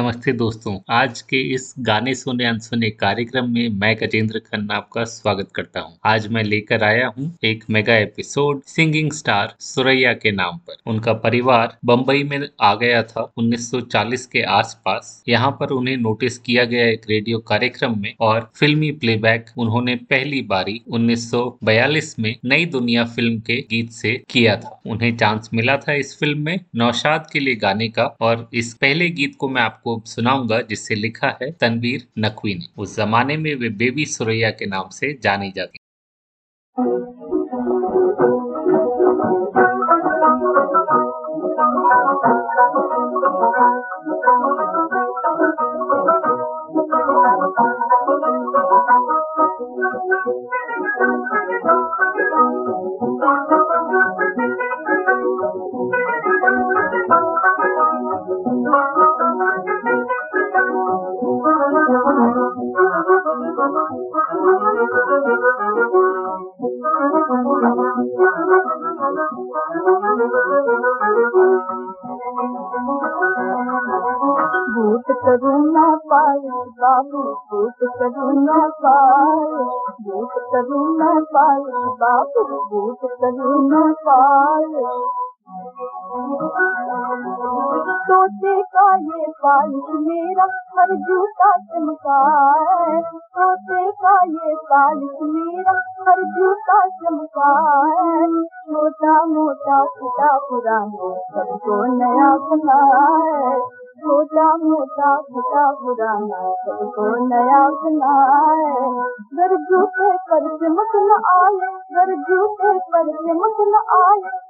नमस्ते दोस्तों। आज के इस गाने सुने अनसुने कार्यक्रम में मैं गजेंद्र खन्ना आपका स्वागत करता हूँ। आज मैं लेकर आया हूँ एक mega episode singing star Suraiya के नाम पर। उनका परिवार बम्बई में आ गया था 1940 के आसपास। यहाँ पर उन्हें नोटिस किया गया एक रेडियो कार्यक्रम में और फिल्मी प्लेबैक उन्होंने पहली बारी 1942 में नई दुनिया फ़िल्म के गीत से किया था। उन्हें चांस मिला था इस फ़िल्म में नौशाद के लिए गाने का और इस पहले गीत को मैं आपको सुनाऊँगा, जिससे लिखा है, तनवीर नकवी ने उस जमाने में वे बेबी सुरैया के नाम से जानी जाती भूत करूं न पाए बाबू भूत करू न पाए भूत करू न बाबू भूत करू न पाए। सोचे का ये पालिश मेरा, हर जूता चमकाए सोचे का ये पालिश मेरा, हर जूता चमकाए छोटा मोटा फटा पुराना सबको नया बनाए छोटा मोटा फटा पुराना सबको नया बनाए घर जूते पर चमक आए, घर जूते पर चमक आए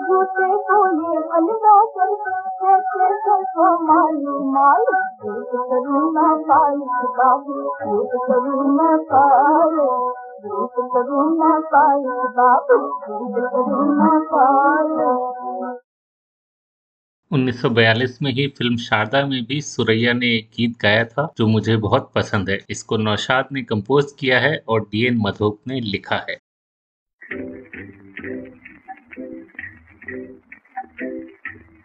जूते को ये कैसे करूँ पालिश 1942 में ही फ़िल्म शारदा में भी सुरैया ने एक गीत गाया था, जो मुझे बहुत पसंद है। इसको नौशाद ने कंपोज किया है और डीएन मधोक ने लिखा है।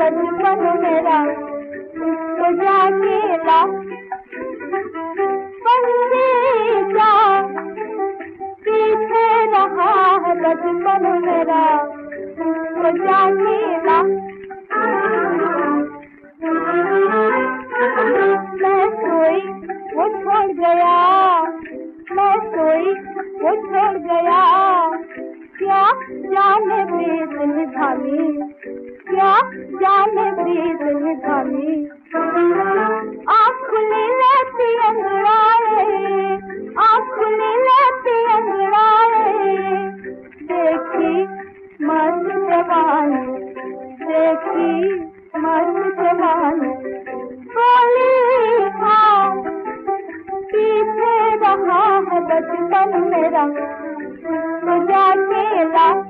बचपन मेरा तुझा केला का पीछे रहा है बचपन मेरा तुझा केला मैं सोई, वो छोड़ गया। मैं सोई, वो छोड़ गया। क्या जाने में दिल क्या जान दे गमी आप खुली रहती अंगड़ाए आप खुली देखी मन जवान, देखी मन जवान। बोली हाँ पीछे रहा बचपन मेरा। तुझा खेला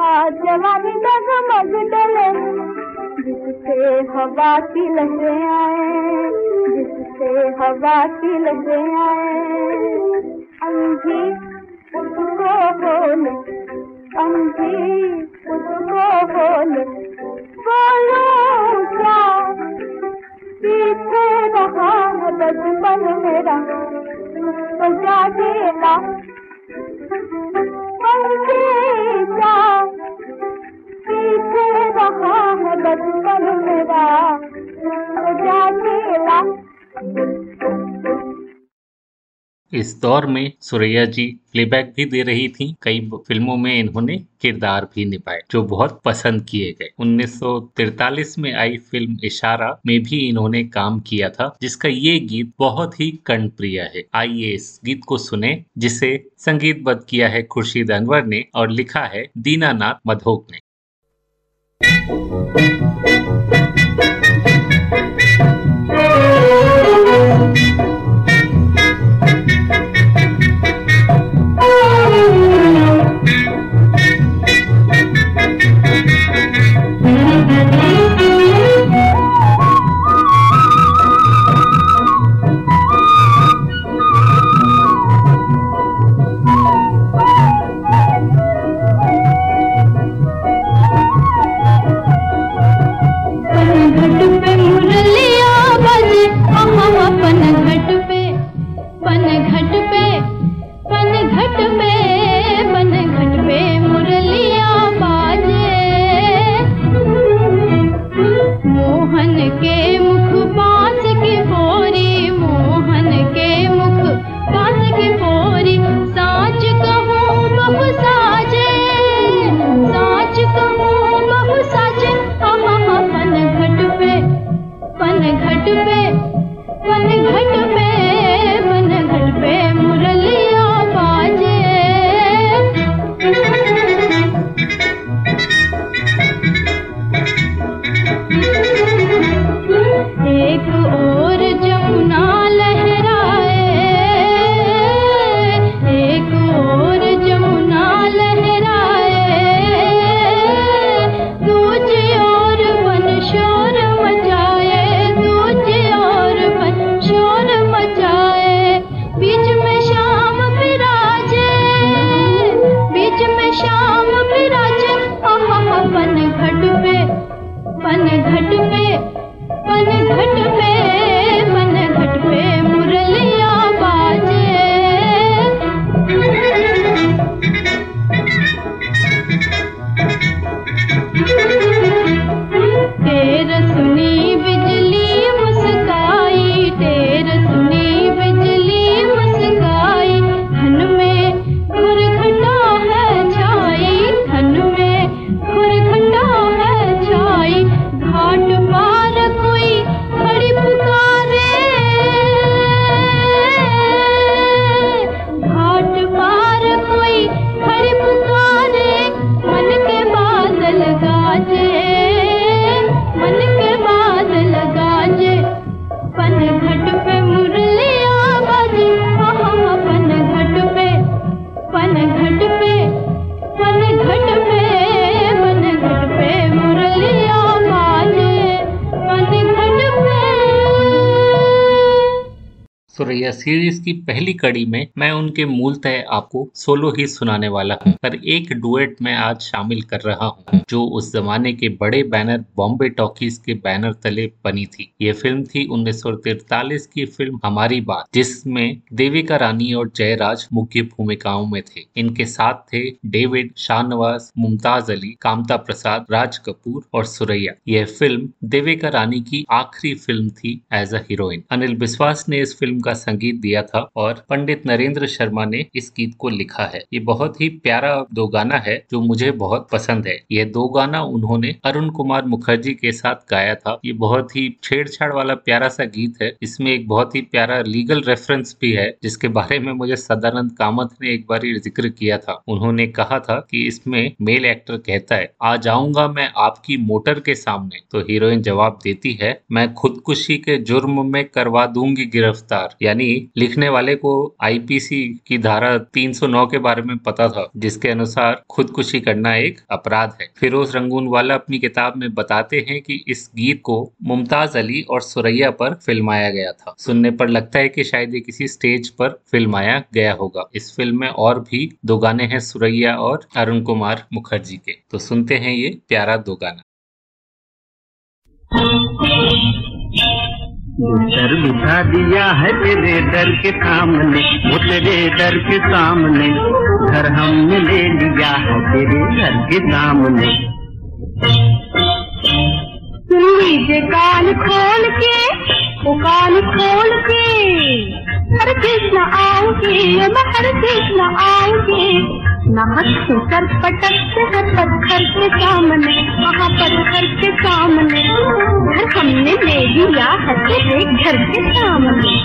आज जवानी का समझ डले जिससे हवा की लहरें आए जिससे हवा की लहरें आए अंधी उसको बोल अंधी उसको बोल बोलो क्या पीछे रहा है बचपन मेरा बजा देना पर पीछे रहा है बचपन मेरा इस दौर में सुरैया जी प्लेबैक भी दे रही थीं। कई फ़िल्मों में इन्होंने किरदार भी निभाए, जो बहुत पसंद किए गए। 1943 में आई फ़िल्म इशारा में भी इन्होंने काम किया था, जिसका ये गीत बहुत ही कर्णप्रिय है। आइए इस गीत को सुने, जिसे संगीतबद्ध किया है खुर्शीद अनवर ने और लिखा है दीनानाथ मधोक ने। Música घट सुरैया सीरीज़ की पहली कड़ी में मैं उनके मूलतः आपको सोलो ही सुनाने वाला हूँ, पर एक डुएट मैं आज शामिल कर रहा हूँ, जो उस जमाने के बड़े बैनर बॉम्बे टॉकीज के बैनर तले बनी थी। ये फ़िल्म थी उन्नीस की फ़िल्म हमारी बात, जिसमें देविका रानी और जयराज मुख्य भूमिकाओं में थे। इनके साथ थे डेविड शाहनवाज मुमताज़ अली कामता प्रसाद, राज कपूर और सुरैया। यह फ़िल्म देविका रानी की आखिरी फ़िल्म थी एज अ हीरोइन अनिल विश्वास ने इस फ़िल्म का संगीत दिया था और पंडित नरेंद्र शर्मा ने इस गीत को लिखा है। ये बहुत ही प्यारा दो गाना है जो मुझे बहुत पसंद है। ये दो गाना उन्होंने अरुण कुमार मुखर्जी के साथ गाया था। ये बहुत ही छेड़छाड़ वाला प्यारा सा गीत है। इसमें एक बहुत ही प्यारा लीगल रेफरेंस भी है, जिसके बारे में मुझे सदानंद कामत ने एक बार ज़िक्र किया था। उन्होंने कहा था कि इसमें मेल एक्टर कहता है, आ जाऊँगा मैं आपकी मोटर के सामने। तो हीरोइन जवाब देती है, मैं खुदकुशी के जुर्म में करवा दूँगी गिरफ़्तार। यानी लिखने वाले को आईपीसी की धारा 309 के बारे में पता था, जिसके अनुसार खुदकुशी करना एक अपराध है। फिरोज रंगून वाला अपनी किताब में बताते हैं कि इस गीत को मुमताज़ अली और सुरैया पर फिल्माया गया था। सुनने पर लगता है कि शायद ये किसी स्टेज पर फिल्माया गया होगा। इस फ़िल्म में और भी दो गाने हैं सुरैया और अरुण कुमार मुखर्जी के। तो सुनते हैं ये प्यारा दो गाना। सर बिठा दिया है तेरे दर के सामने, वो तेरे दर के सामने। घर हमने ले लिया है तेरे घर के सामने। सुन लीजिए कान खोल के, वो कान खोल के। हर कृष्ण आओगे मैं हर कृष्ण आओगे। नमक से सर पटकते हैं पत्थर के सामने। वहाँ पत्थर के सामने। घर हमने ले लिया है घर के सामने।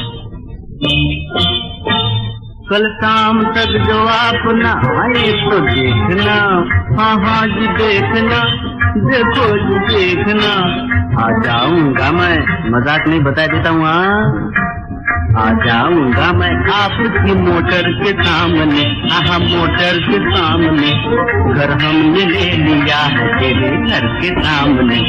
कल शाम तक जो आप न आए तो देखना हाँ हाँ जी देखना, देखो जी देखना। आ जाऊँगा मैं, मज़ाक नहीं बता देता हूँ हाँ? आ जाऊँगा मैं आपकी मोटर के सामने। हाँ मोटर के सामने। घर हमने ले लिया है तेरे घर के सामने।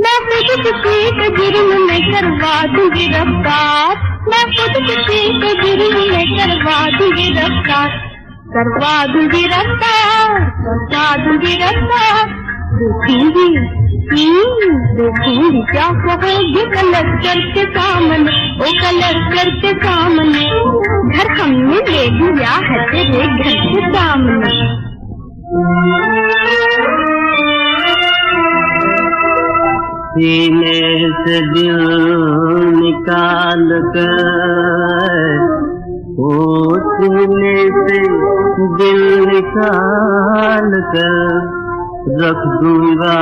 मैं खुद किसी के जुर्म में करवा दूँगी रफ्तार। मैं खुद किसी के जुर्म में करवा दूँगी रफ्तार। करवा दूँगी रफ्तार, करवा दूँगी रफ्तार। देखूँगी क्या कहोगे कलर करके सामने ओ कलर करके सामने घर हमने ले लिया है तेरे घर के सामने सीने से दिल निकाल कर ओ सीने से दिल निकाल कर रख दूँगा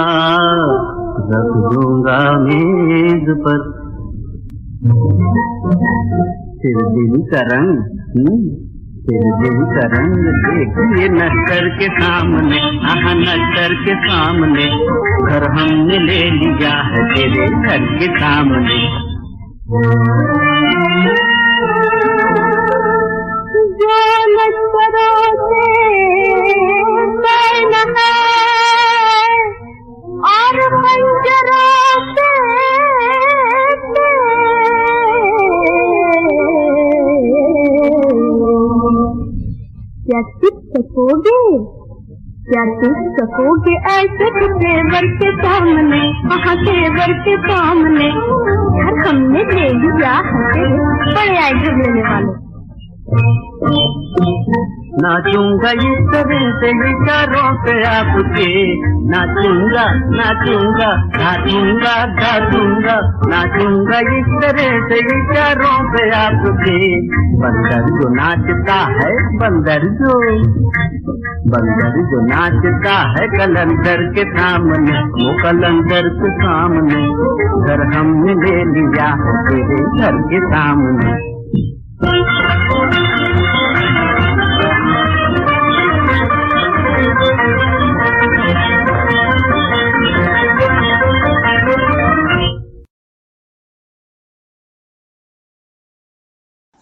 रख दूँगा मेज पर। फिर दिल का रंग हम्म, फिर दिल का रंग देखिए नक्कर के सामने नक्कर के सामने। घर हमने ले लिया है तेरे घर के सामने। जो लश्करों से बैन है और क्या टिक सकोगे? क्या टिक सकोगे ऐसे तेवर के सामने, वहाँ तेवर के सामने? यार हमने ले लिया बड़े आइटम लेने वाले। नाचूँगा इस तरह से विचारों पे आपके। नाचूँगा नाचूँगा नाचूँगा नाचूँगा नाचूँगा इस तरह से विचारों पे आपके। बंदर जो नाचता है, बंदर जो बंदर जो नाचता है कलंदर के सामने, वो कलंदर के सामने, घर हमने ले लिया तेरे घर के सामने।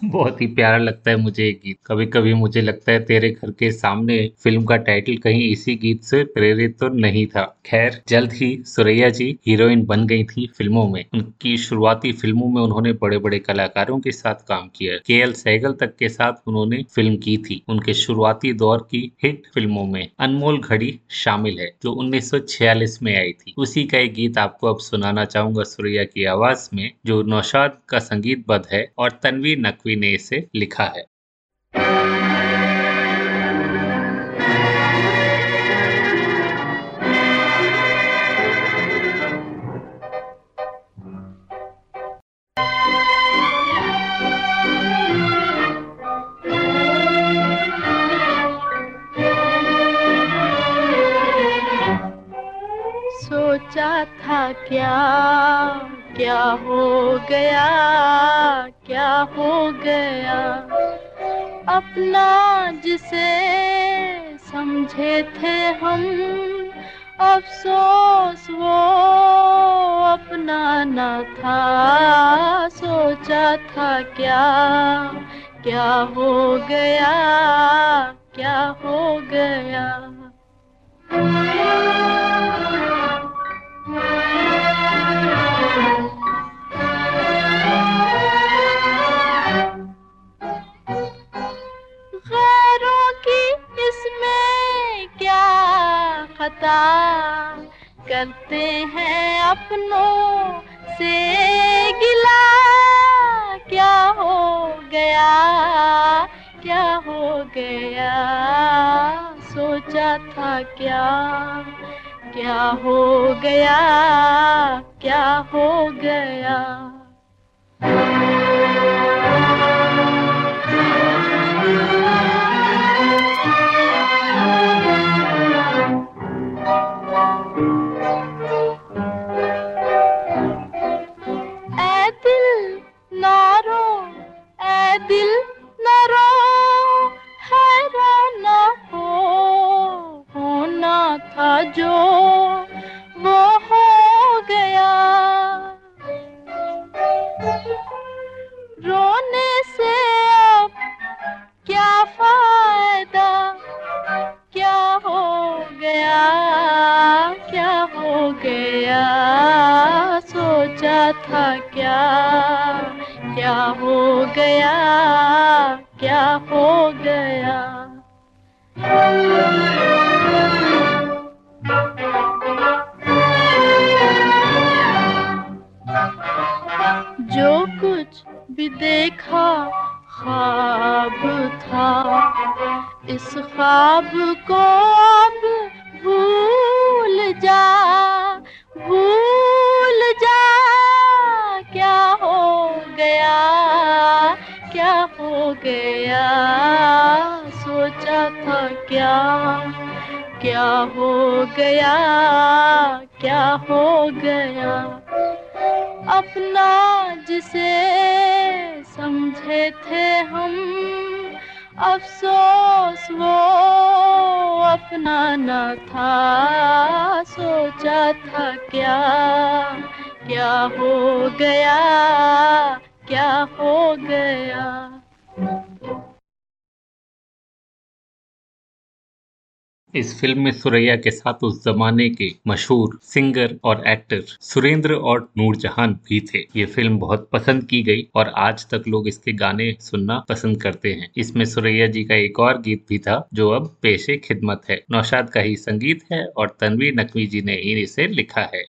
बहुत ही प्यारा लगता है मुझे ये गीत। कभी कभी मुझे लगता है तेरे घर के सामने फ़िल्म का टाइटल कहीं इसी गीत से प्रेरित तो नहीं था। खैर, जल्द ही सुरैया जी हीरोइन बन गई थी फ़िल्मों में। उनकी शुरुआती फ़िल्मों में उन्होंने बड़े बड़े कलाकारों के साथ काम किया के एल सहगल तक के साथ उन्होंने फ़िल्म की थी। उनके शुरुआती दौर की हिट फ़िल्मों में अनमोल घड़ी शामिल है, जो उन्नीस सौ छियालीस में आई थी। उसी का एक गीत आपको अब सुनाना चाहूँगा सुरैया की आवाज़ में, जो नौशाद का संगीत बद है और तनवीर नकवी ने इसे लिखा है। सोचा था क्या? क्या हो गया? क्या हो गया? अपना जिसे समझे थे हम, अफसोस वो अपना न था। सोचा था क्या? क्या हो गया? क्या हो गया? गैरों करते हैं अपनों से गिला। क्या हो गया? क्या हो गया? सोचा था क्या? क्या हो गया? क्या हो गया? जो वो हो गया। रोने से अब क्या फ़ायदा? क्या हो गया? क्या हो गया? सोचा था क्या? क्या हो गया? क्या हो गया? जो कुछ भी देखा, ख्वाब था। इस ख्वाब को अब भूल जा भूल जा। क्या हो गया? क्या हो गया? सोचा था क्या? क्या हो गया? क्या हो गया? अपना जिसे समझे थे हम, अफसोस वो अपना न था। सोचा था क्या? क्या हो गया? क्या हो गया? इस फ़िल्म में सुरैया के साथ उस जमाने के मशहूर सिंगर और एक्टर सुरेंद्र और नूरजहान भी थे। ये फ़िल्म बहुत पसंद की गई और आज तक लोग इसके गाने सुनना पसंद करते हैं। इसमें सुरैया जी का एक और गीत भी था, जो अब पेशे खिदमत है। नौशाद का ही संगीत है और तनवीर नकवी जी ने ही इसे लिखा है।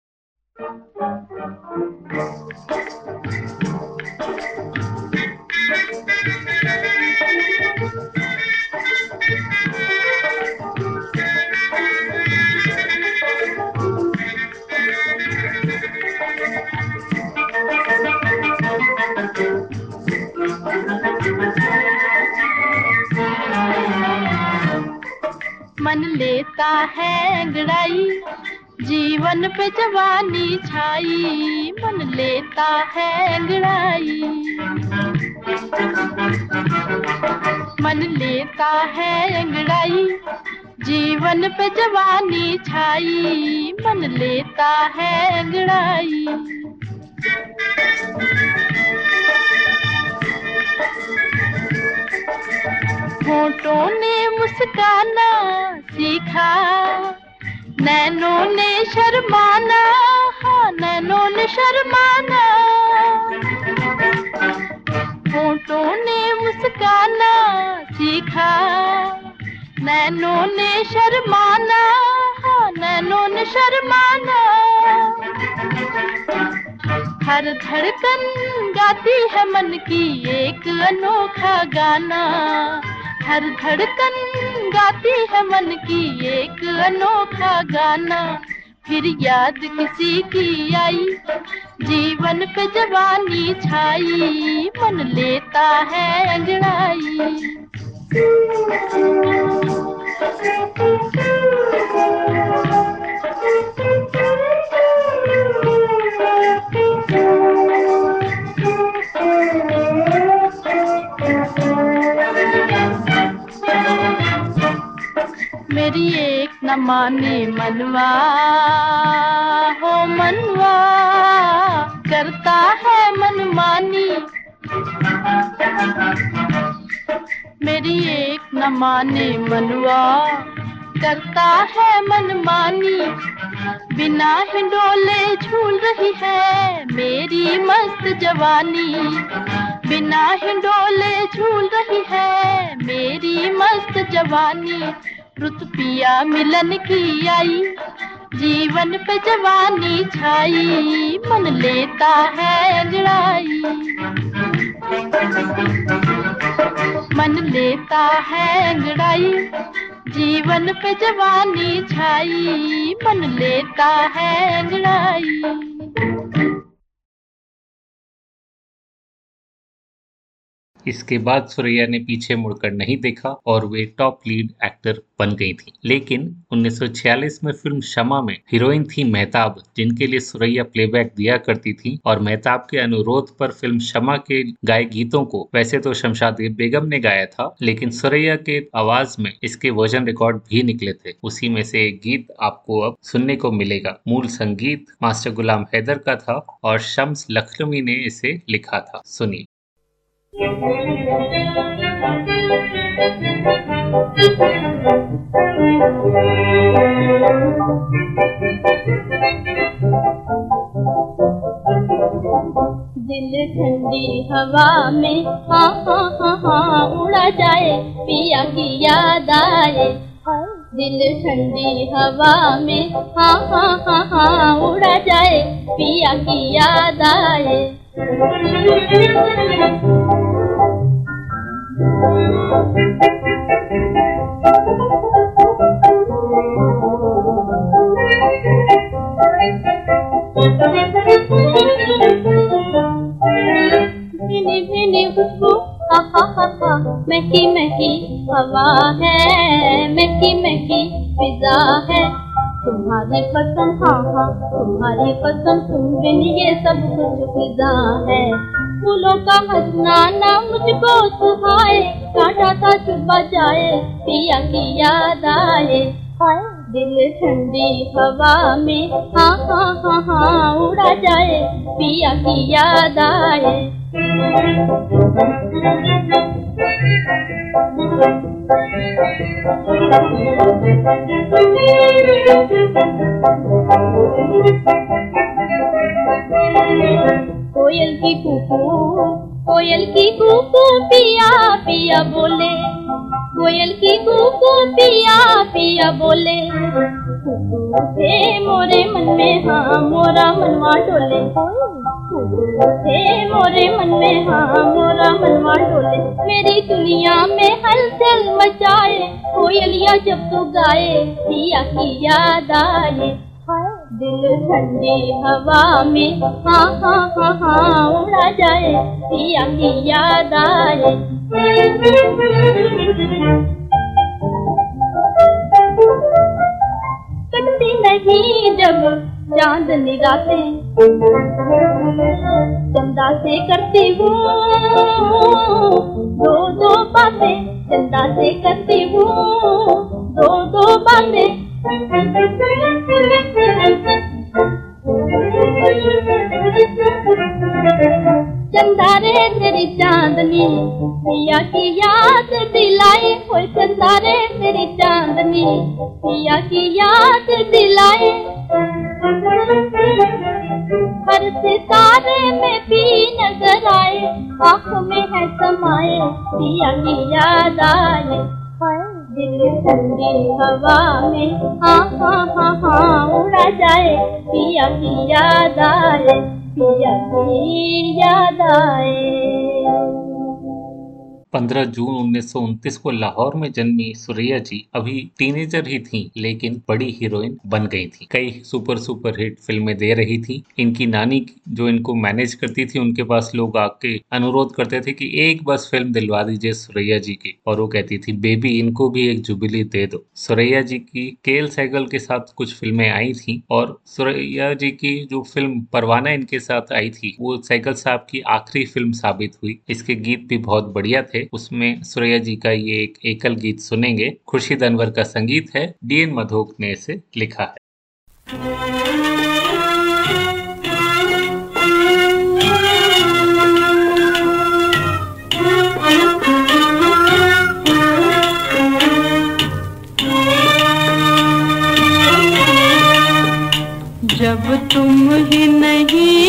लेता है अंगड़ाई जीवन पे जवानी छाई, मन लेता है अंगड़ाई मन लेता है अंगड़ाई जीवन पे जवानी छाई, मन लेता है अंगड़ाई होठों ने मुस्काना सीखा। नैनों ने शर्माना हाँ नैनों ने शर्माना। होठों ने मुस्काना सीखा। नैनों ने शर्माना हाँ नैनों ने शर्माना। हर धड़कन गाती है मन की एक अनोखा गाना। हर धड़कन गाती है मन की एक अनोखा गाना। फिर याद किसी की आई, जीवन पे जवानी छाई, मन लेता है अंगड़ाई मेरी एक न माने मनवा। हो मनवा, करता है मनमानी मेरी एक न माने मनवा, करता है मनमानी बिना हिंडोले झूल रही है मेरी मस्त जवानी। बिना हिंडोले झूल रही है मेरी मस्त जवानी। रुत पिया मिलन की आई, जीवन पे जवानी छाई, मन लेता है जड़ाई मन लेता है अंगड़ाई जीवन पे जवानी छाई, मन लेता है अंगड़ाई इसके बाद सुरैया ने पीछे मुड़कर नहीं देखा और वे टॉप लीड एक्टर बन गई थी। लेकिन 1946 में फ़िल्म शमा में हीरोइन थी मेहताब, जिनके लिए सुरैया प्लेबैक दिया करती थी और मेहताब के अनुरोध पर फ़िल्म शमा के गाए गीतों को वैसे तो शमशाद बेगम ने गाया था, लेकिन सुरैया के आवाज़ में इसके वर्जन रिकॉर्ड भी निकले थे। उसी में से एक गीत आपको अब सुनने को मिलेगा। मूल संगीत मास्टर गुलाम हैदर का था और शम्स लखनवी ने इसे लिखा था। सुनिए। दिल ठंडी हवा में हाँ हाँ हाँ हाँ उड़ा जाए, पिया की याद आए। दिल ठंडी हवा में हाँ हाँ हाँ हाँ उड़ा जाए, पिया की याद आए। महकी महकी हवा है महकी महकी फिजा है। तुम्हारी पसंद हाँ हाँ तुम्हारी पसंद तुम बिन ये सब कुछ फिजा है। फूलों का हंसना ना मुझको सुहाए, कांटा सा चुभा जाए पिया की याद आए। हाय, दिल ठंडी हवा में हाँ हाँ हाँ हाँ उड़ा जाए, पिया की याद आए। कोयल की कुकू कोयल की कुकू पिया पिया बोले। कोयल की कुकू पिया पिया बोले। थे मोरे मन में हाँ मोरा मनवा डोले थे मोरे मन में हाँ मोरा मनवा डोले मेरी दुनिया में हलचल मचाए, कोयलिया जब तो गाए पिया की याद आए दिल ठंडी हवा में हाँ हाँ हाँ हाँ उड़ा जाए, पिया की याद आए कटती नहीं जब चाँद रातें चंदा से करती हूँ, दो दो बातें, चंदा से करती हूँ, दो दो बातें। चंदा रे तेरी चांदनी, पिया की याद दिलाए कोई सितारे तेरी चांदनी, पिया की याद दिलाए हर सितारे में भी नज़र आए, आँख में है समाए, पिया की याद आए। दिल ठंडी हवा में। हाँ हाँ हाँ हाँ उड़ा जाए, पिया की याद आए पिया की याद आए 15 जून उन्नीस सौ उनतीस को लाहौर में जन्मी सुरैया जी अभी टीनेजर ही थीं, लेकिन बड़ी हीरोइन बन गई थी। कई सुपर सुपर हिट फ़िल्में दे रही थी। इनकी नानी जो इनको मैनेज करती थी, उनके पास लोग आके अनुरोध करते थे कि एक बस फ़िल्म दिलवा दीजिए सुरैया जी की। और वो कहती थी, बेबी, इनको भी एक जुबिली दे दो। सुरैया जी की केल सैगल के साथ कुछ फ़िल्में आई थी और सुरैया जी की जो फ़िल्म परवाना इनके साथ आई थी, वो सैगल साहब की आखिरी फ़िल्म साबित हुई। इसके गीत भी बहुत बढ़िया थे। थे, उसमें सुरैया जी का ये एक एकल गीत सुनेंगे। खुर्शीद अनवर का संगीत है, डीएन मधोक ने इसे लिखा है। जब तुम ही नहीं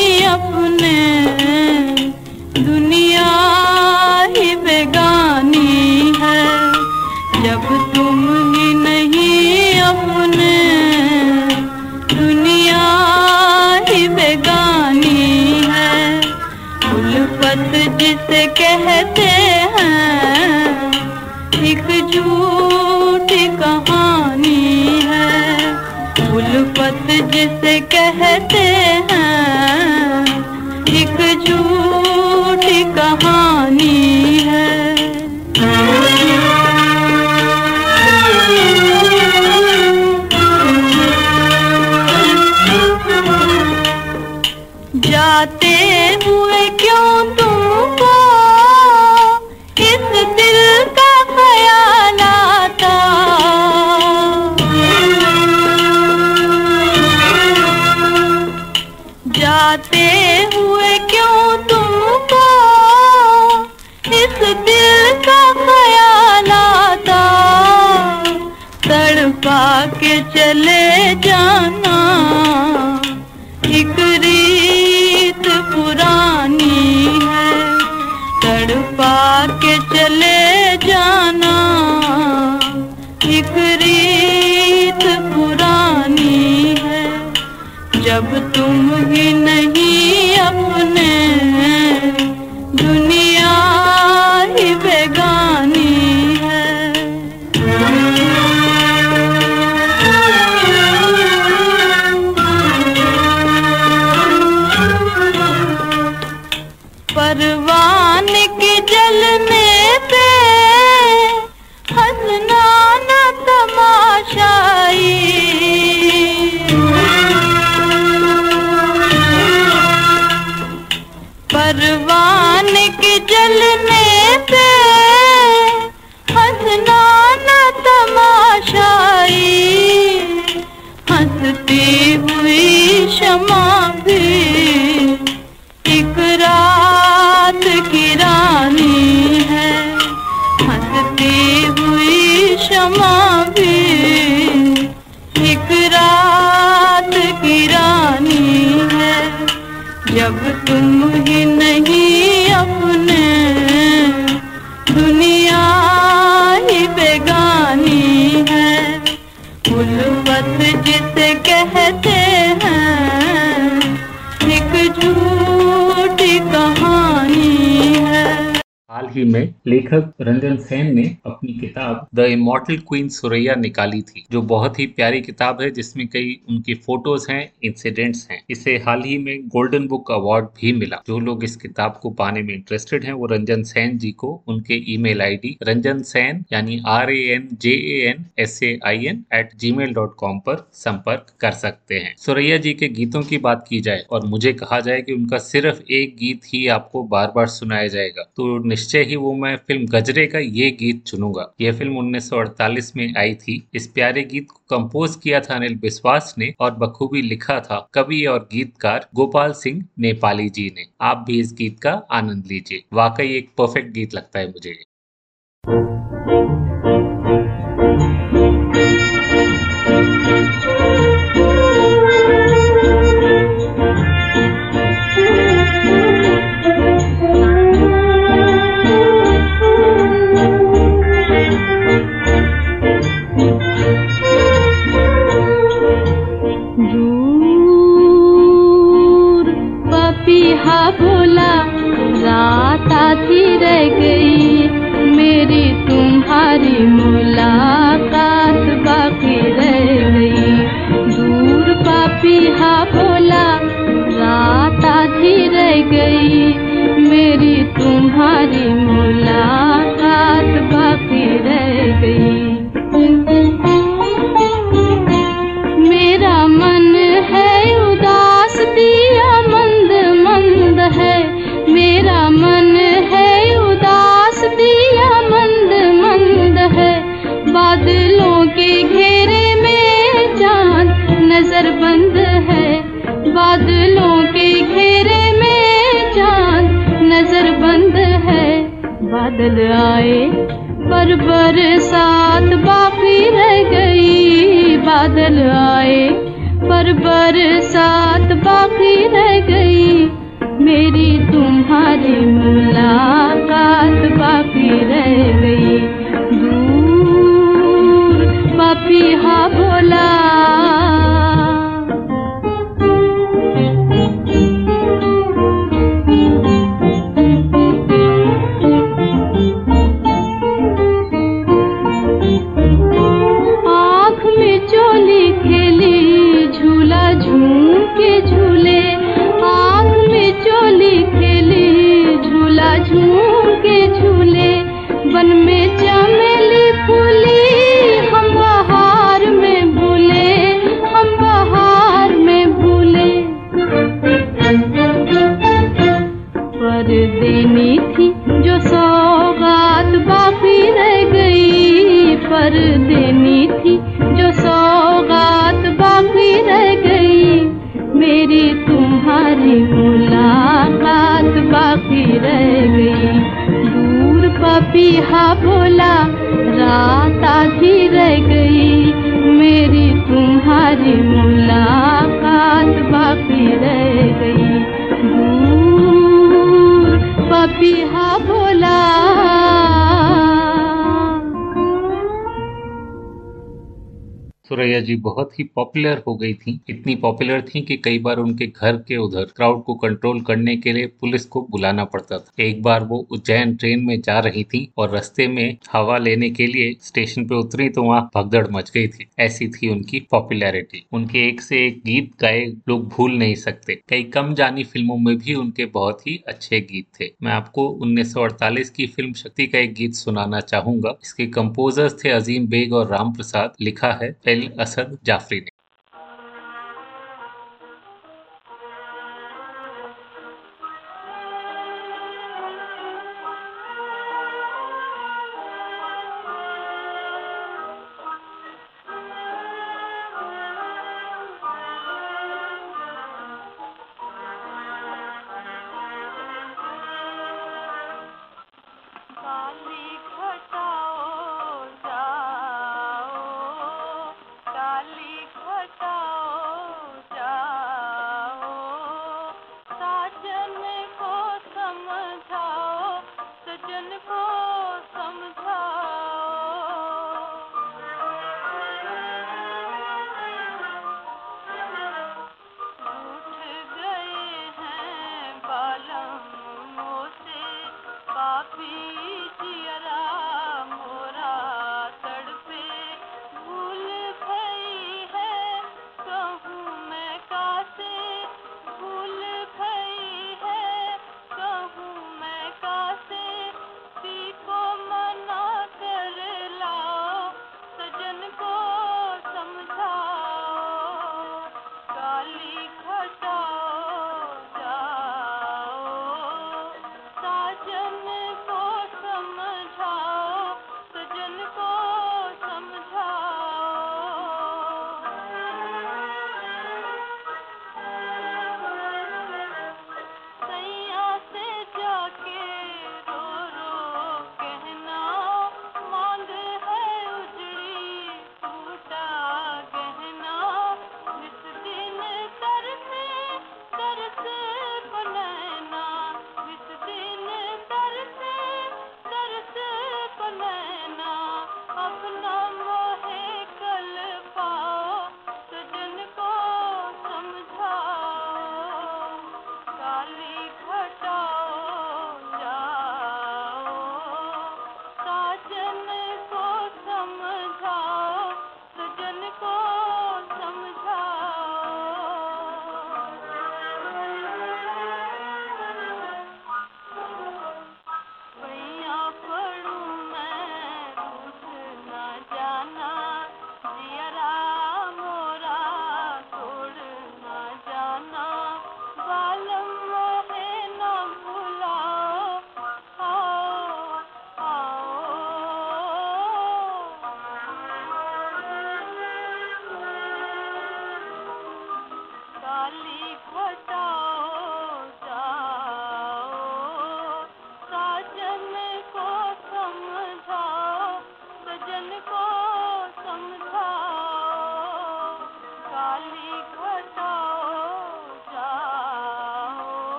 जिसे कहते हैं, एक झूठी कहानी है। उल्फत जिसे कहते हैं, एक झूठी कहानी है। जाते हुए क्यों तुम ही नहीं अपने लेखक रंजन सेन ने अपनी किताब द इमोर्टल क्वीन सुरैया निकाली थी, जो बहुत ही प्यारी किताब है, जिसमें कई उनकी फ़ोटोज़ हैं इंसिडेंट्स हैं। इसे हाल ही में गोल्डन बुक अवार्ड भी मिला। जो लोग इस किताब को पाने में इंटरेस्टेड हैं, वो रंजन सेन जी को उनके ईमेल आईडी रंजन सेन, यानी R A N J A N S A I N at G mail dot com पर संपर्क कर सकते हैं। सुरैया जी के गीतों की बात की जाए, और मुझे कहा जाए कि उनका सिर्फ़ एक गीत ही आपको बार बार सुनाया जाएगा तो निश्चय ही वो मैं फ़िल्म गजरे का ये गीत चुनूँगा। यह फ़िल्म 1948 में आई थी। इस प्यारे गीत को कंपोज किया था अनिल विश्वास ने और बखूबी लिखा था कवि और गीतकार गोपाल सिंह नेपाली जी ने। आप भी इस गीत का आनंद लीजिए। वाकई एक परफेक्ट गीत लगता है मुझे। सुरैया जी बहुत ही पॉपुलर हो गई थी। इतनी पॉपुलर थी कि कई बार उनके घर के उधर क्राउड को कंट्रोल करने के लिए पुलिस को बुलाना पड़ता था। एक बार वो उज्जैन ट्रेन में जा रही थी और रस्ते में हवा लेने के लिए स्टेशन पे उतरी तो वहाँ भगदड़ मच गई थी। ऐसी थी उनकी पॉपुलैरिटी उनके एक से एक गीत गाए लोग भूल नहीं सकते। कई कम जानी फ़िल्मों में भी उनके बहुत ही अच्छे गीत थे। मैं आपको 1948 की फ़िल्म शक्ति का एक गीत सुनाना चाहूँगा। इसके कंपोजर्स थे अजीम बेग और राम प्रसाद। लिखा है एल असद जाफरी ने।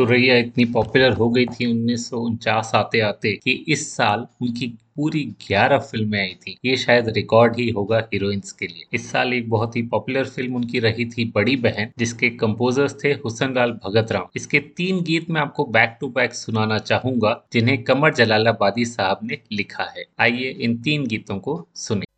सुरैया इतनी पॉपुलर हो गई थी उन्नीस आते आते कि इस साल उनकी पूरी 11 फ़िल्में आई थी। ये शायद रिकॉर्ड ही होगा हीरोइंस के लिए। इस साल एक बहुत ही पॉपुलर फ़िल्म उनकी रही थी, बड़ी बहन, जिसके कंपोजर्स थे हुसन लाल भगत राम इसके तीन गीत मैं आपको बैक टू बैक सुनाना चाहूँगा, जिन्हें कमर जलालाबादी साहब ने लिखा है। आइए इन तीन गीतों को सुने।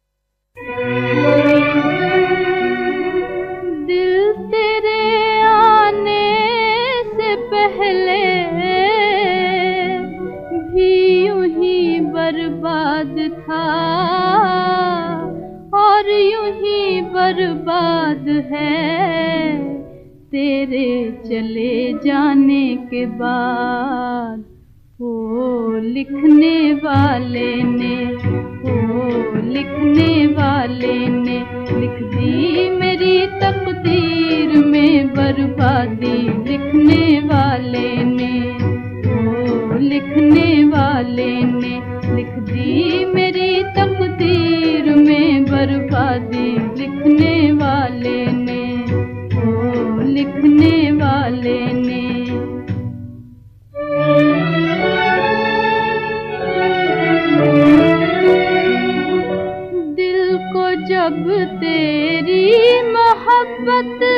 बर्बाद है। तेरे चले जाने के बाद ओ लिखने वाले ने ओ लिखने वाले ने लिख दी मेरी तकदीर में बर्बादी। लिखने वाले ने ओ लिखने वाले ने लिख दी मेरी बर्बादी लिखने वाले ने ओ लिखने वाले ने। दिल को जब तेरी मोहब्बत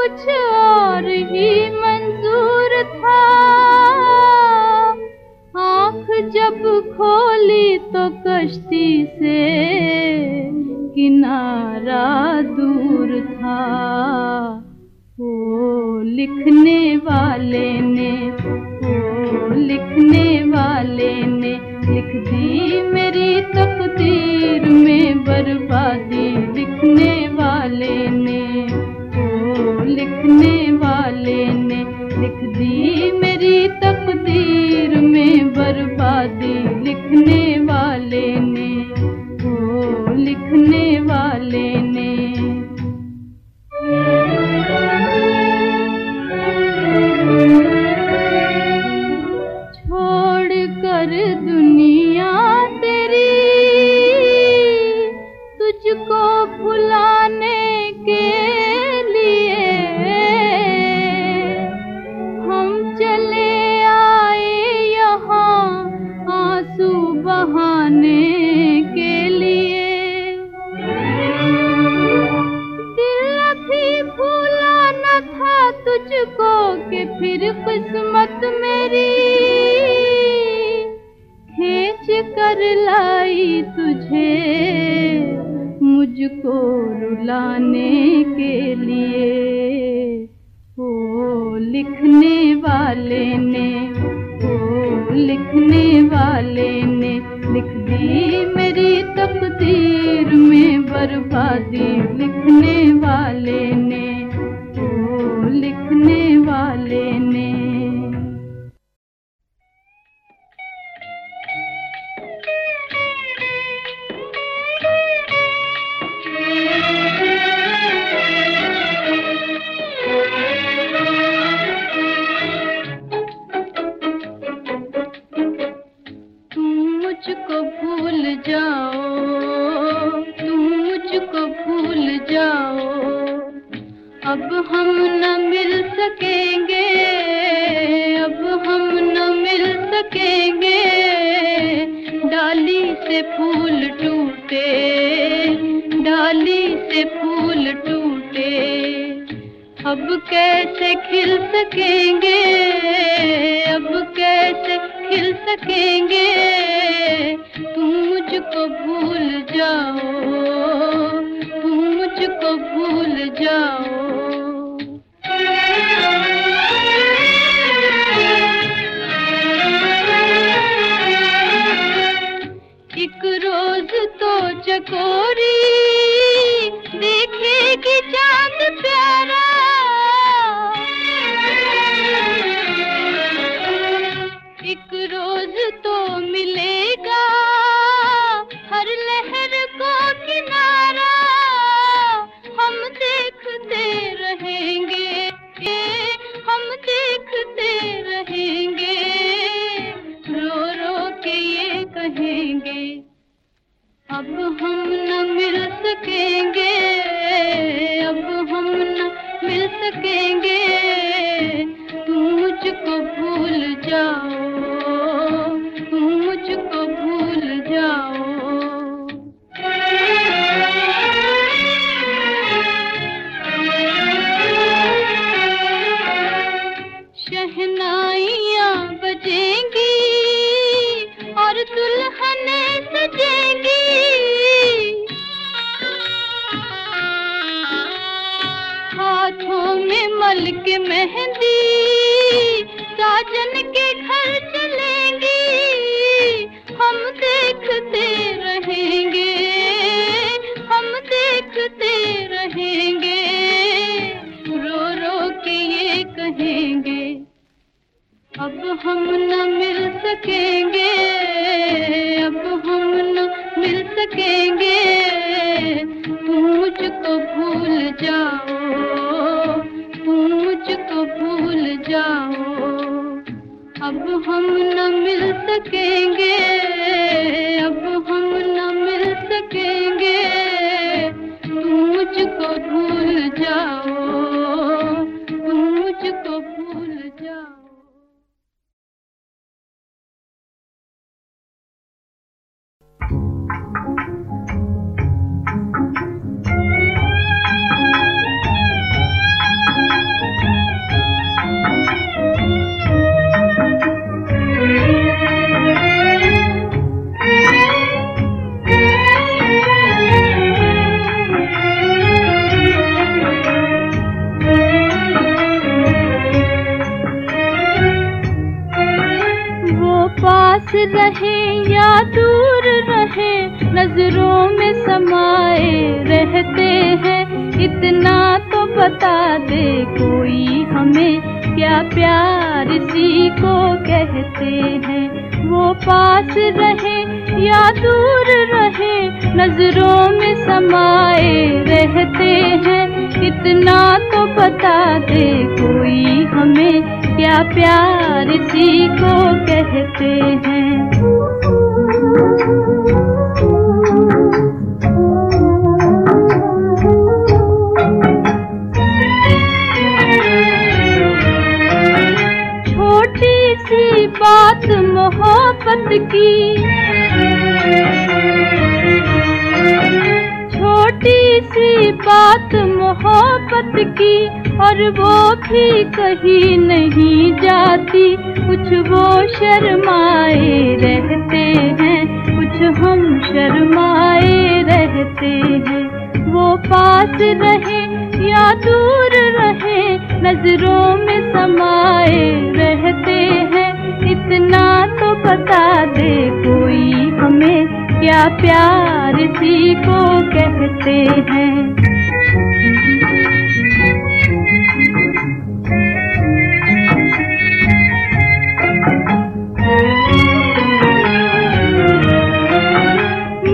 कुछ और ही मंजूर था। आँख जब खोली तो कश्ती से किनारा दूर था। ओ लिखने वाले ने, ओ लिखने वाले ने लिख दी मेरी तकदीर में, बर्बादी लिखने वाले ने। लिखने वाले ने लिख दी सकेंगे अब कैसे खिल सकेंगे? मिल सकेंगे। क्या प्यार इसी को कहते हैं।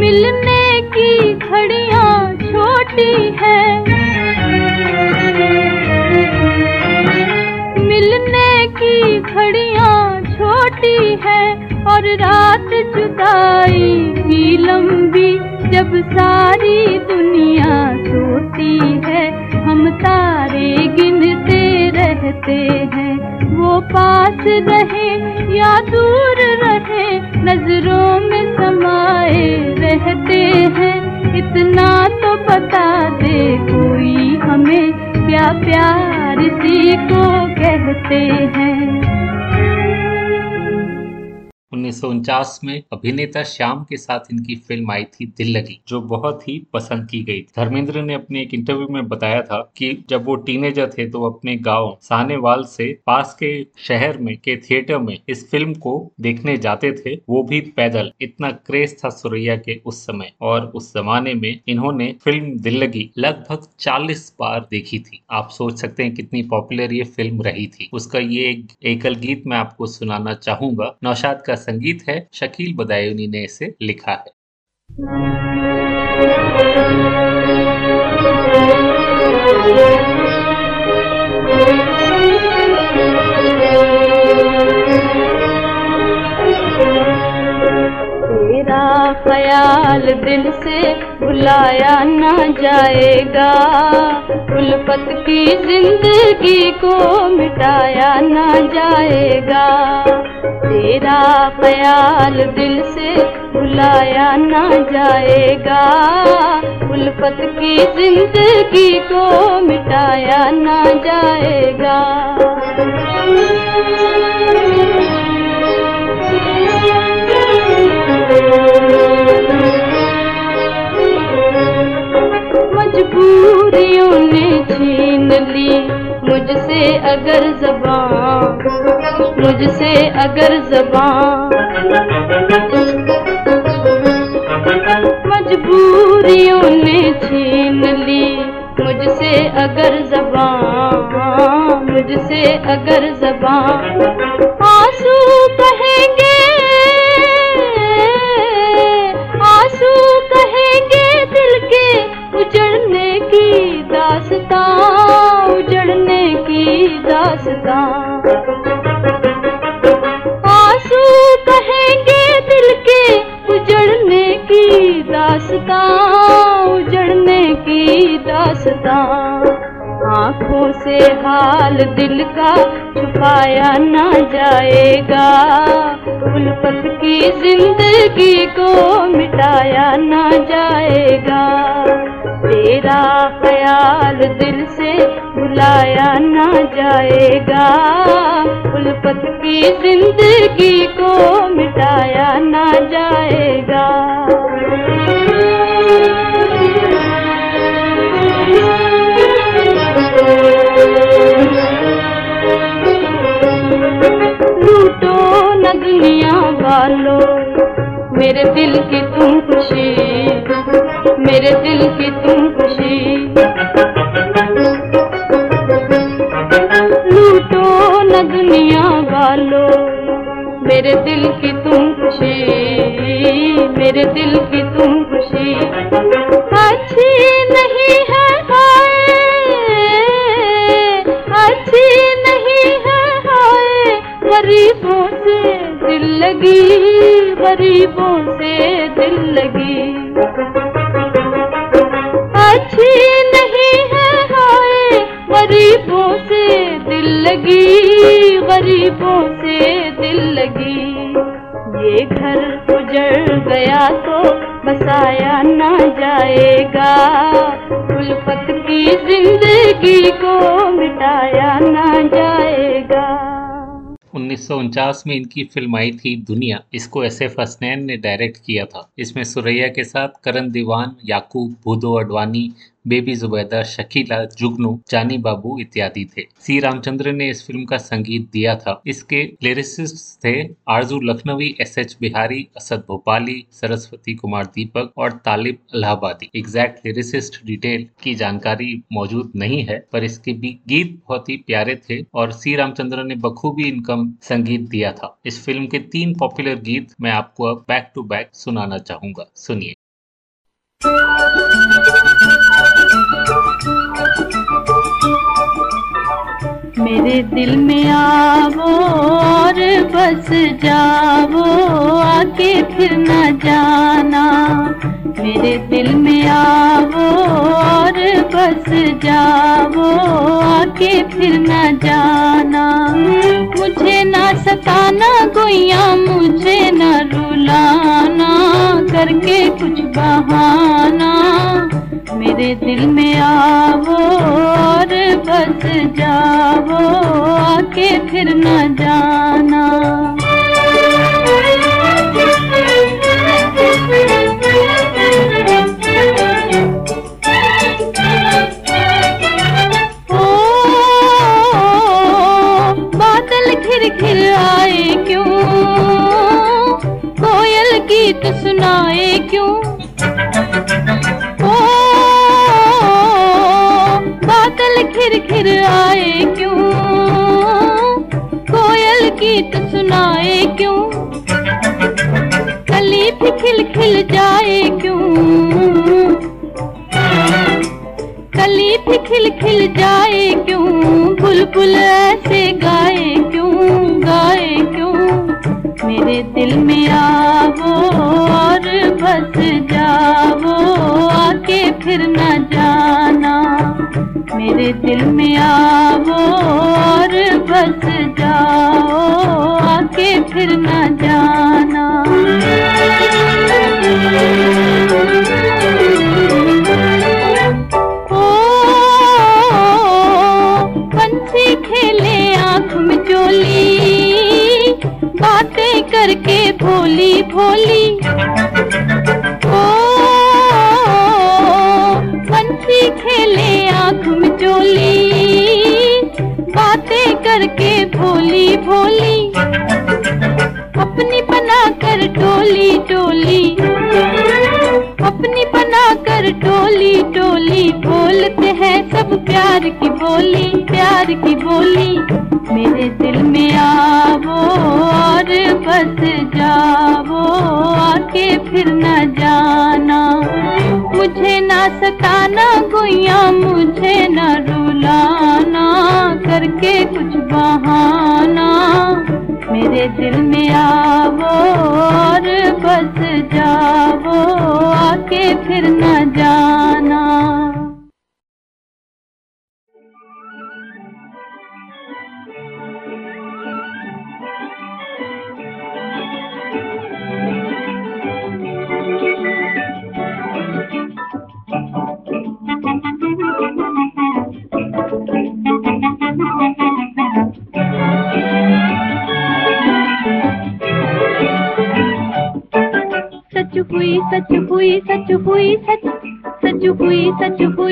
मिलने की घड़ियाँ छोटी है। मिलने की घड़ियाँ छोटी है और रात जुदाई की लंबी, जब सारी दुनिया सोती है, हम तारे गिनते रहते हैं। वो पास रहे या दूर रहे, नज़रों में समाए रहते हैं। इतना तो बता दे कोई हमें, क्या प्यार इसी को कहते हैं। उन्नीस में अभिनेता श्याम के साथ इनकी फ़िल्म आई थी दिल लगी, जो बहुत ही पसंद की गई धर्मेंद्र ने अपने एक इंटरव्यू में बताया था कि जब वो टीनेजर थे तो अपने गाँव सानेवाल से पास के शहर में, के थिएटर में इस फ़िल्म को देखने जाते थे। वो भी पैदल, इतना क्रेज था सुरैया के उस समय और उस जमाने में इन्होंने फ़िल्म दिल लगी लगभग 40 बार देखी थी। आप सोच सकते हैं कितनी पॉपुलर ये फ़िल्म रही थी। उसका ये एक एकल गीत मैं आपको सुनाना चाहूँगा। नौशाद का संगीत है शकील बदायूनी ने इसे लिखा है। तेरा ख्याल दिल से बुलाया ना जाएगा। उल्फत की ज़िंदगी को मिटाया ना जाएगा। तेरा ख्याल दिल से बुलाया ना जाएगा। उल्फत की ज़िंदगी को मिटाया ना जाएगा। मजबूरियों ने छीन ली। मुझसे अगर जबान, मुझसे अगर जबान। मजबूरियों ने छीन ली। मुझसे अगर जबान, मुझसे अगर जबान। आँसू दासता उजड़ने की दासता। आँसू कहेंगे दिल के उजड़ने की दासता, उजड़ने की दासता। आँखों से हाल दिल का छुपाया ना जाएगा। उल्फत की ज़िंदगी को मिटाया ना जाएगा। तेरा ख्याल दिल से भुलाया ना जाएगा। उल्फत की ज़िंदगी को मिटाया ना जाएगा। लूटो न दुनिया वालों मेरे दिल की तुम खुशी। मेरे दिल की तुम खुशी। लूटो न दुनिया वालों मेरे दिल की तुम खुशी, मेरे दिल की तुम खुशी। अच्छी नहीं है हाय अच्छी नहीं है हाय, गरीबों से दिल लगी, गरीबों से दिल लगी। अच्छी नहीं है, हाय। गरीबों से दिल लगी, गरीबों से दिल लगी। ये घर उजड़ गया तो बसाया ना जाएगा। उल्फत की ज़िंदगी को मिटाया ना जाएगा। उन्नीस सौ उनचास में इनकी फ़िल्म आई थी दुनिया। इसको एस एफ़ हसनैन ने डायरेक्ट किया था। इसमें सुरैया के साथ करण दीवान, याकूब, भूदो अडवाणी बेबी जुबैदा, शकीला, जुगनू, जानी बाबू इत्यादि थे। सी. रामचंद्र ने इस फ़िल्म का संगीत दिया था। इसके लिरिसिस्ट थे आरज़ू लखनवी, एस एच बिहारी, असद भोपाली, सरस्वती कुमार दीपक और Talib Allahabadi. Exact lyricist detail की जानकारी मौजूद नहीं है, पर इसके भी गीत बहुत ही प्यारे थे और सी. रामचंद्र ने बखूबी इनकम संगीत दिया था। इस फ़िल्म के तीन पॉपुलर गीत मैं आपको अब बैक टू बैक सुनाना चाहूँगा। सुनिए। thank you मेरे दिल में आवो और बस जावो आके फिर न जाना। मेरे दिल में आवो और बस जावो आके फिर न जाना। मुझे ना सताना, गोइया मुझे न रुलाना, करके कुछ बहाना। मेरे दिल में आवो और बस जावो आके फिर न जाना। घिर आए क्यों? गीत सुनाए क्यों? ओ, बादल घिर घिर आए सुनाए क्यों? कली खिल खिल जाए क्यों? कली खिल खिल जाए क्यों? बुलबुल ऐसे गाए क्यों? गाए क्यों? मेरे दिल में आवो और बस जावो आके फिर न जाना। मेरे दिल में आवो और भोली भोली, अपनी बना कर टोली टोली, अपनी बना कर टोली टोली, बोलते हैं सब प्यार की बोली प्यार की बोली मेरे दिल में आवो और बस जाओ, आके फिर न जाना, मुझे ना सताना गुया मुझे ना रुलाना। करके कुछ बहाना मेरे दिल में आ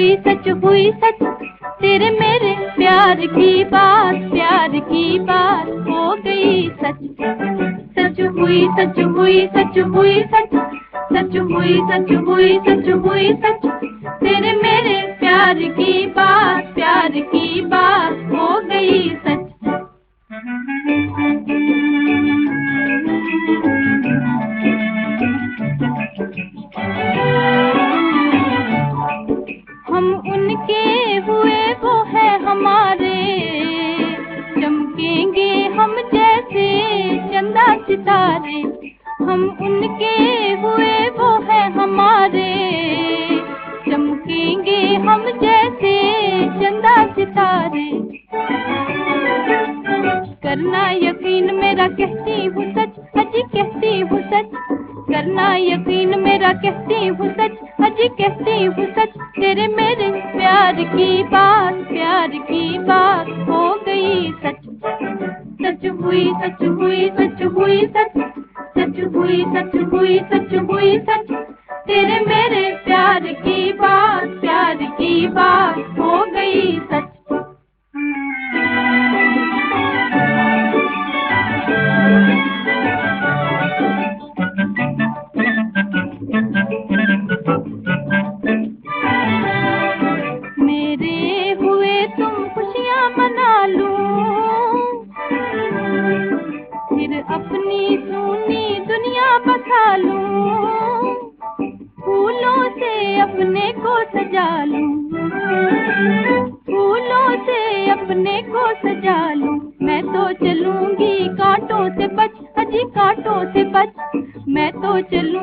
हुई सच हुई सच। तेरे मेरे प्यार की बात, प्यार की बात हो गई सच। सच हुई सच हुई सच हुई सच। सच हुई सच हुई सच हुई सच। तेरे मेरे प्यार की बात, प्यार की बात। फूलों से अपने को सजा लूँ। फूलों से अपने को सजा लूँ। मैं तो चलूँगी कांटों से बच अजी कांटों से बच। मैं तो चलूँ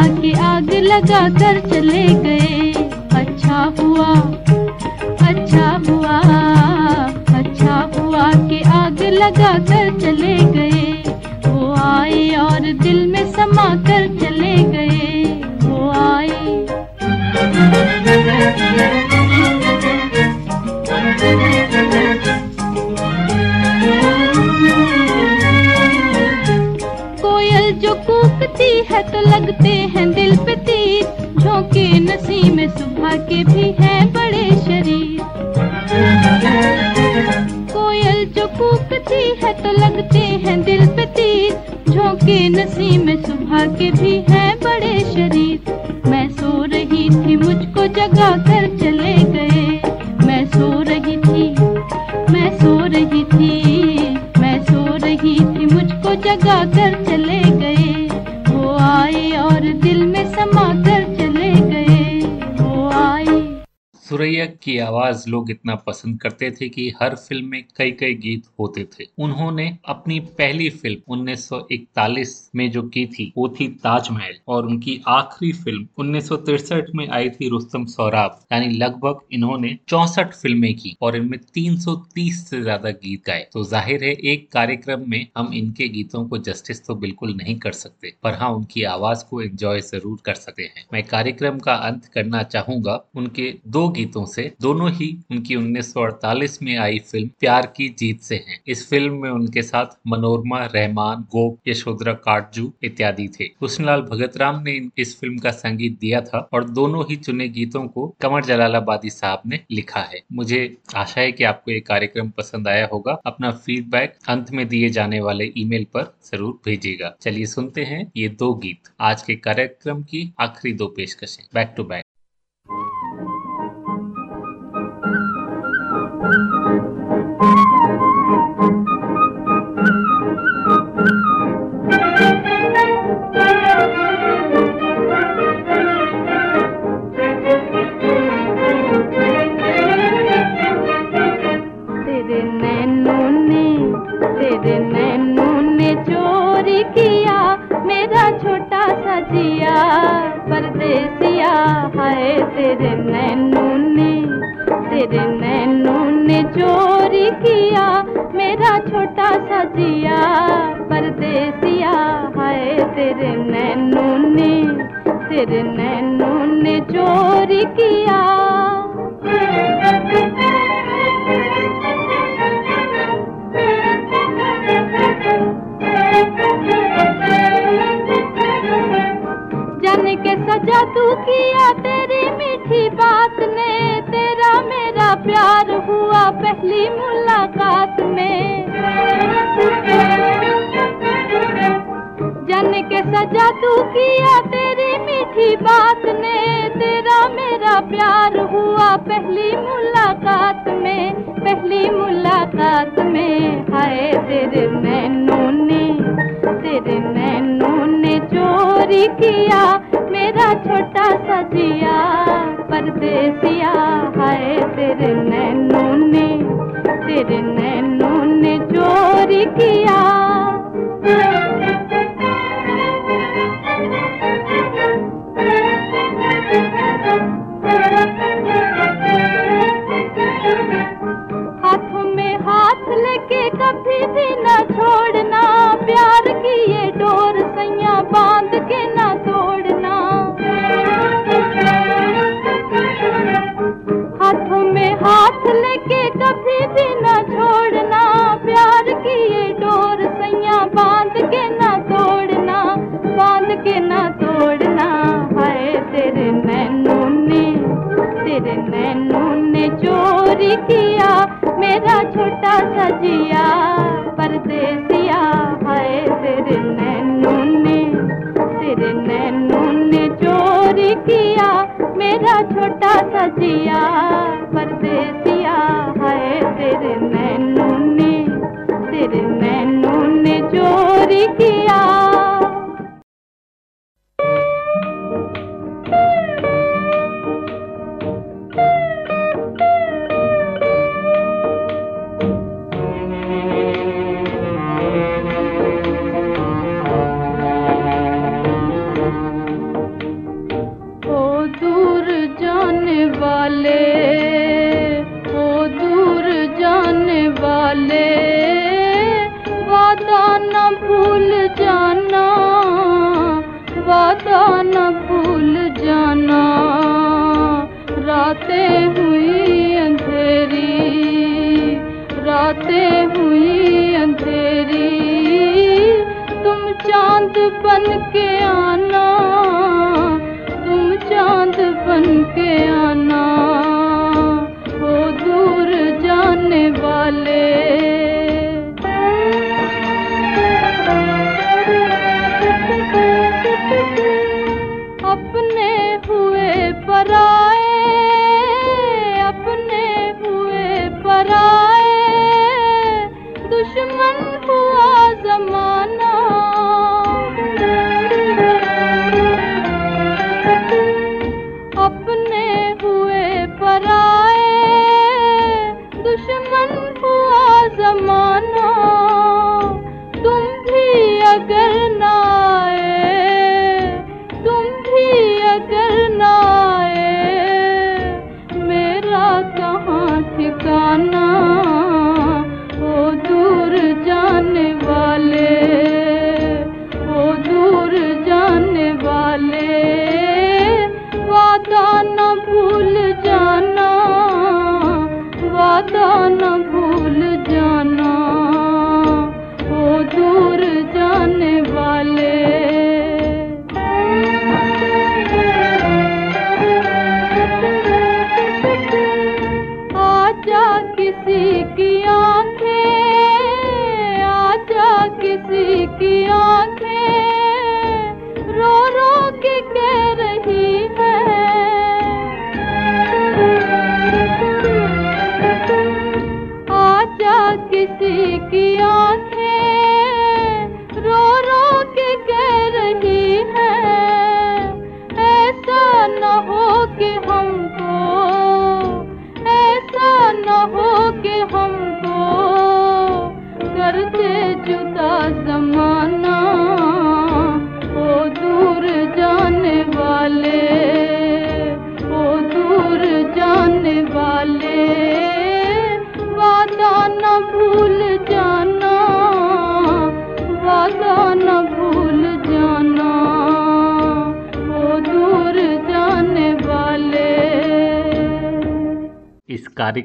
हुआ की आग लगा कर चले गए। अच्छा हुआ अच्छा हुआ अच्छा हुआ कि आग लगा कर चले गए। वो आए और दिल में समा कर चले गए। वो आए। लगते हैं दिल पे तीर झोंके नसीम सुबह के भी हैं बड़े शरीर। कोयल जो कूकती है तो लगते हैं दिल पे तीर झोंके नसीम सुबह के भी हैं बड़े शरीर। मैं सो रही थी, मुझको जगा कर चले गए। मैं सो रही थी, मैं सो रही थी, मैं सो रही थी, मुझको जगा कर चले सुरैया की आवाज़ लोग इतना पसंद करते थे कि हर फ़िल्म में कई कई गीत होते थे। उन्होंने अपनी पहली फ़िल्म 1941 में जो की थी, वो थी ताजमहल, और उनकी आखिरी फ़िल्म 1963 में आई थी रुस्तम सौराब। यानी लगभग इन्होंने चौसठ फ़िल्में की और इनमें 330 से ज़्यादा गीत गाए। तो ज़ाहिर है, एक कार्यक्रम में हम इनके गीतों को जस्टिस तो बिल्कुल नहीं कर सकते, पर हाँ उनकी आवाज़ को एंजॉय ज़रूर कर सकते हैं। मैं कार्यक्रम का अंत करना चाहूँगा। उनके दो गीतों से दोनों ही उनकी 1948 में आई फ़िल्म प्यार की जीत से हैं। इस फ़िल्म में उनके साथ मनोरमा, रहमान, गोप, यशोधरा, काटजू इत्यादि थे। हुस्नलाल भगत राम ने इस फ़िल्म का संगीत दिया था और दोनों ही चुने गीतों को कमर जलालाबादी साहब ने लिखा है। मुझे आशा है कि आपको ये कार्यक्रम पसंद आया होगा। अपना फीडबैक अंत में दिए जाने वाले ईमेल पर ज़रूर भेजिएगा। चलिए सुनते हैं ये दो गीत। आज के कार्यक्रम की आखिरी दो पेशकशें। Back to back Mama.